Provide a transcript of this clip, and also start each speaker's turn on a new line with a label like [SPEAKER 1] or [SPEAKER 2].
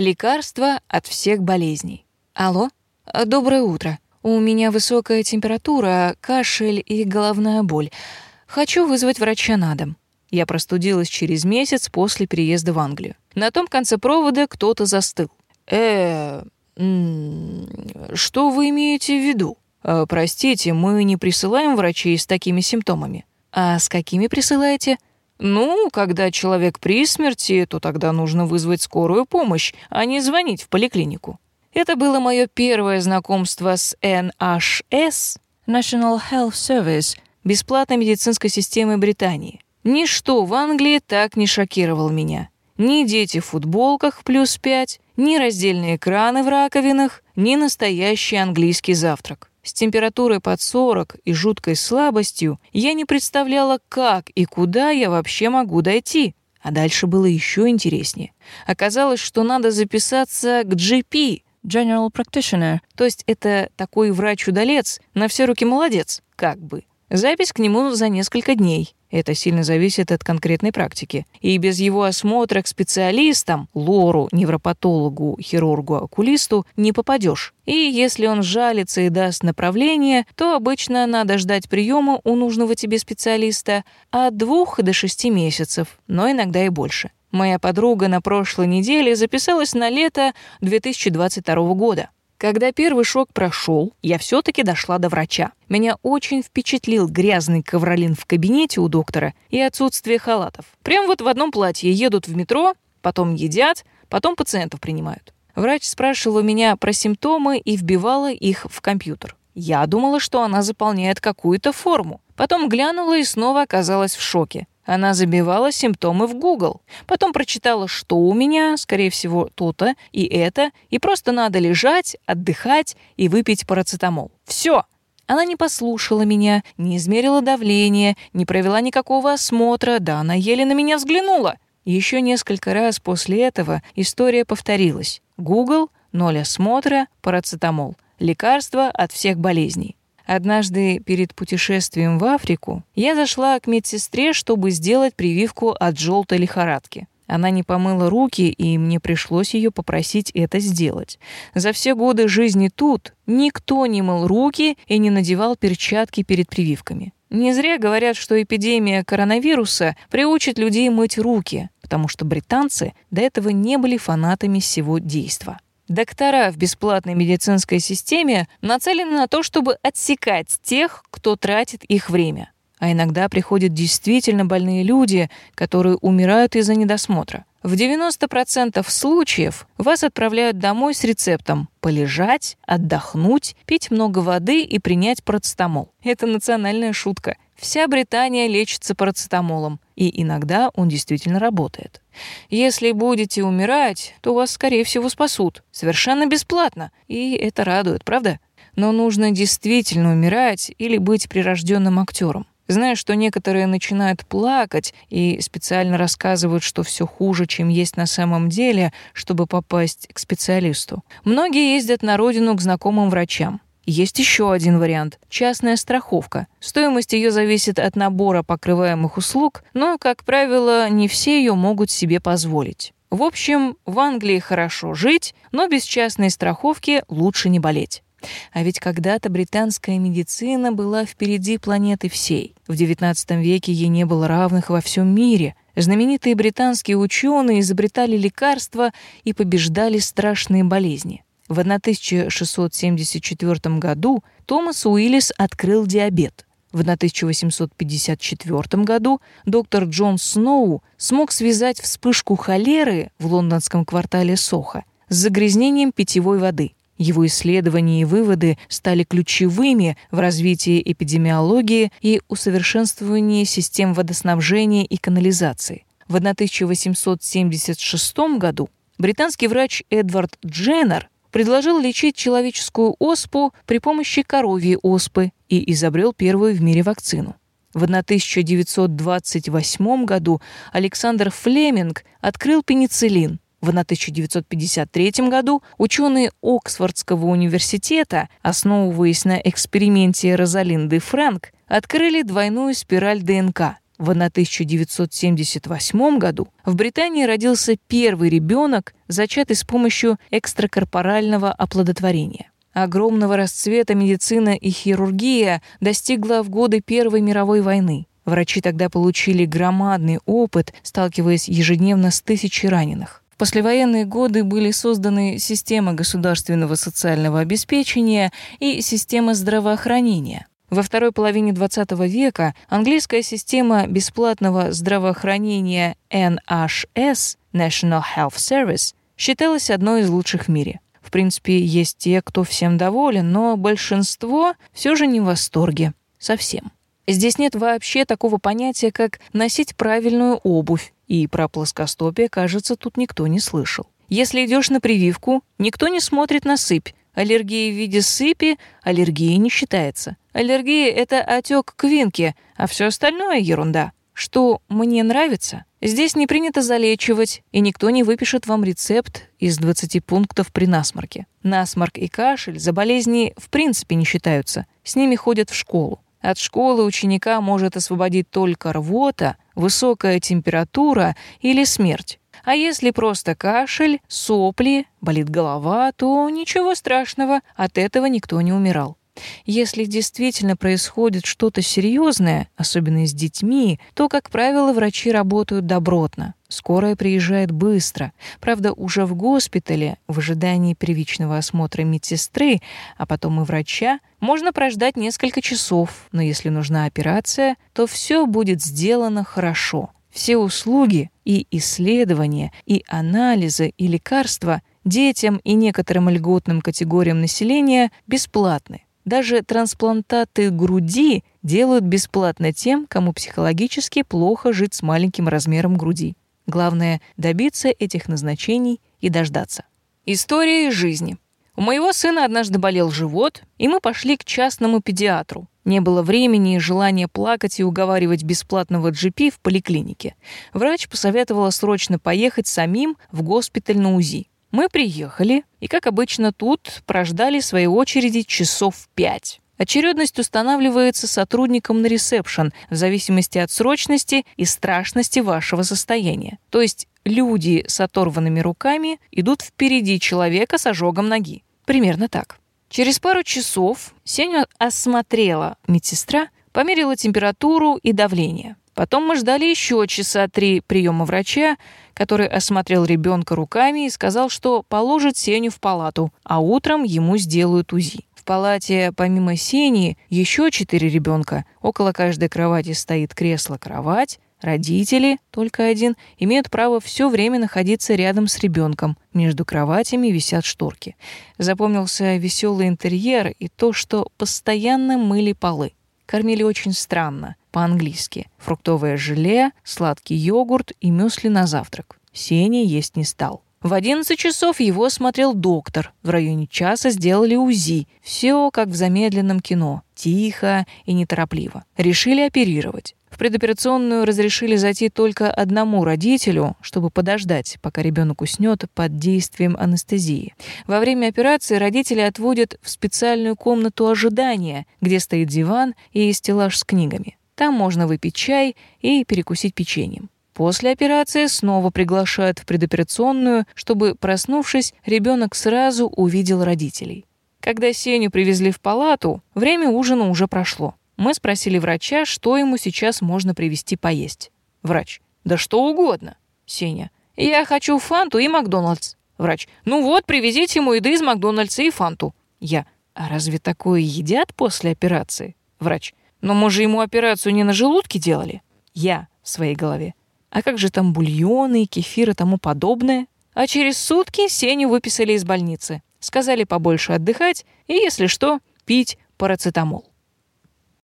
[SPEAKER 1] Лекарство от всех болезней. Алло? Доброе утро. У меня высокая температура, кашель и головная боль. Хочу вызвать врача на дом. Я простудилась через месяц после переезда в Англию. На том конце провода кто-то застыл. Э, что вы имеете в виду? Э, простите, мы не присылаем врачей с такими симптомами. А с какими присылаете? Ну, когда человек при смерти, то тогда нужно вызвать скорую помощь, а не звонить в поликлинику. Это было мое первое знакомство с NHS, National Health Service, бесплатной медицинской системой Британии. Ничто в Англии так не шокировало меня. Ни дети в футболках плюс пять, ни раздельные экраны в раковинах, ни настоящий английский завтрак. С температурой под 40 и жуткой слабостью я не представляла, как и куда я вообще могу дойти. А дальше было еще интереснее. Оказалось, что надо записаться к GP, General Practitioner, то есть это такой врач-удалец, на все руки молодец, как бы. Запись к нему за несколько дней. Это сильно зависит от конкретной практики. И без его осмотра к специалистам, лору, невропатологу, хирургу, окулисту, не попадешь. И если он жалится и даст направление, то обычно надо ждать приема у нужного тебе специалиста от двух до шести месяцев, но иногда и больше. Моя подруга на прошлой неделе записалась на лето 2022 года. Когда первый шок прошел, я все-таки дошла до врача. Меня очень впечатлил грязный ковролин в кабинете у доктора и отсутствие халатов. Прям вот в одном платье едут в метро, потом едят, потом пациентов принимают. Врач спрашивала меня про симптомы и вбивала их в компьютер. Я думала, что она заполняет какую-то форму. Потом глянула и снова оказалась в шоке. Она забивала симптомы в Google. Потом прочитала, что у меня, скорее всего, то-то и это, и просто надо лежать, отдыхать и выпить парацетамол. Все. Она не послушала меня, не измерила давление, не провела никакого осмотра, да она еле на меня взглянула. Еще несколько раз после этого история повторилась. Google, ноль осмотра, парацетамол. Лекарство от всех болезней. Однажды перед путешествием в Африку я зашла к медсестре, чтобы сделать прививку от желтой лихорадки. Она не помыла руки, и мне пришлось ее попросить это сделать. За все годы жизни тут никто не мыл руки и не надевал перчатки перед прививками. Не зря говорят, что эпидемия коронавируса приучит людей мыть руки, потому что британцы до этого не были фанатами всего действа. Доктора в бесплатной медицинской системе нацелены на то, чтобы отсекать тех, кто тратит их время. А иногда приходят действительно больные люди, которые умирают из-за недосмотра. В 90% случаев вас отправляют домой с рецептом полежать, отдохнуть, пить много воды и принять парацетамол. Это национальная шутка. Вся Британия лечится парацетамолом, и иногда он действительно работает. Если будете умирать, то вас, скорее всего, спасут. Совершенно бесплатно. И это радует, правда? Но нужно действительно умирать или быть прирожденным актером. Знаю, что некоторые начинают плакать и специально рассказывают, что все хуже, чем есть на самом деле, чтобы попасть к специалисту. Многие ездят на родину к знакомым врачам. Есть еще один вариант – частная страховка. Стоимость ее зависит от набора покрываемых услуг, но, как правило, не все ее могут себе позволить. В общем, в Англии хорошо жить, но без частной страховки лучше не болеть. А ведь когда-то британская медицина была впереди планеты всей. В XIX веке ей не было равных во всем мире. Знаменитые британские ученые изобретали лекарства и побеждали страшные болезни. В 1674 году Томас Уиллис открыл диабет. В 1854 году доктор Джон Сноу смог связать вспышку холеры в лондонском квартале Сохо с загрязнением питьевой воды. Его исследования и выводы стали ключевыми в развитии эпидемиологии и усовершенствовании систем водоснабжения и канализации. В 1876 году британский врач Эдвард Дженнер предложил лечить человеческую оспу при помощи коровьей оспы и изобрел первую в мире вакцину. В 1928 году Александр Флеминг открыл пенициллин, в 1953 году ученые Оксфордского университета, основываясь на эксперименте Розалинды Фрэнк, открыли двойную спираль ДНК. В 1978 году в Британии родился первый ребенок, зачатый с помощью экстракорпорального оплодотворения. Огромного расцвета медицина и хирургия достигла в годы Первой мировой войны. Врачи тогда получили громадный опыт, сталкиваясь ежедневно с тысячей раненых. В послевоенные годы были созданы система государственного социального обеспечения и система здравоохранения. Во второй половине XX века английская система бесплатного здравоохранения NHS National Health Service считалась одной из лучших в мире. В принципе, есть те, кто всем доволен, но большинство все же не в восторге. Совсем. Здесь нет вообще такого понятия, как носить правильную обувь, и про плоскостопие, кажется, тут никто не слышал. Если идешь на прививку, никто не смотрит на сыпь. Аллергия в виде сыпи аллергией не считается. Аллергия — это отек квинки, а все остальное — ерунда. Что мне нравится, здесь не принято залечивать, и никто не выпишет вам рецепт из 20 пунктов при насморке. Насморк и кашель за болезни в принципе не считаются, с ними ходят в школу. От школы ученика может освободить только рвота, высокая температура или смерть. А если просто кашель, сопли, болит голова, то ничего страшного, от этого никто не умирал. Если действительно происходит что-то серьезное, особенно с детьми, то, как правило, врачи работают добротно. Скорая приезжает быстро. Правда, уже в госпитале, в ожидании первичного осмотра медсестры, а потом и врача, можно прождать несколько часов, но если нужна операция, то все будет сделано хорошо. Все услуги и исследования, и анализы, и лекарства детям и некоторым льготным категориям населения бесплатны. Даже трансплантаты груди делают бесплатно тем, кому психологически плохо жить с маленьким размером груди. Главное — добиться этих назначений и дождаться. История из жизни. У моего сына однажды болел живот, и мы пошли к частному педиатру. Не было времени и желания плакать и уговаривать бесплатного GP в поликлинике. Врач посоветовала срочно поехать самим в госпиталь на УЗИ. Мы приехали, и, как обычно, тут прождали своей очереди часов пять. Очередность устанавливается сотрудником на ресепшн в зависимости от срочности и страшности вашего состояния. То есть люди с оторванными руками идут впереди человека с ожогом ноги. Примерно так. Через пару часов Сеню осмотрела медсестра, померила температуру и давление. Потом мы ждали еще часа три приема врача, который осмотрел ребенка руками и сказал, что положит Сеню в палату, а утром ему сделают УЗИ. В палате помимо Сени еще четыре ребенка. Около каждой кровати стоит кресло-кровать. Родители, только один, имеют право все время находиться рядом с ребенком. Между кроватями висят шторки. Запомнился веселый интерьер и то, что постоянно мыли полы. Кормили очень странно по-английски. Фруктовое желе, сладкий йогурт и мюсли на завтрак. Сеня есть не стал. В 11 часов его осмотрел доктор. В районе часа сделали УЗИ. Все как в замедленном кино. Тихо и неторопливо. Решили оперировать. Предоперационную разрешили зайти только одному родителю, чтобы подождать, пока ребенок уснет под действием анестезии. Во время операции родители отводят в специальную комнату ожидания, где стоит диван и стеллаж с книгами. Там можно выпить чай и перекусить печеньем. После операции снова приглашают в предоперационную, чтобы, проснувшись, ребенок сразу увидел родителей. Когда Сеню привезли в палату, время ужина уже прошло. Мы спросили врача, что ему сейчас можно привезти поесть. Врач. Да что угодно. Сеня. Я хочу фанту и Макдональдс. Врач. Ну вот, привезите ему еды из Макдональдса и фанту. Я. А разве такое едят после операции? Врач. Но мы же ему операцию не на желудке делали. Я в своей голове. А как же там бульоны, кефир и тому подобное? А через сутки Сеню выписали из больницы. Сказали побольше отдыхать и, если что, пить парацетамол.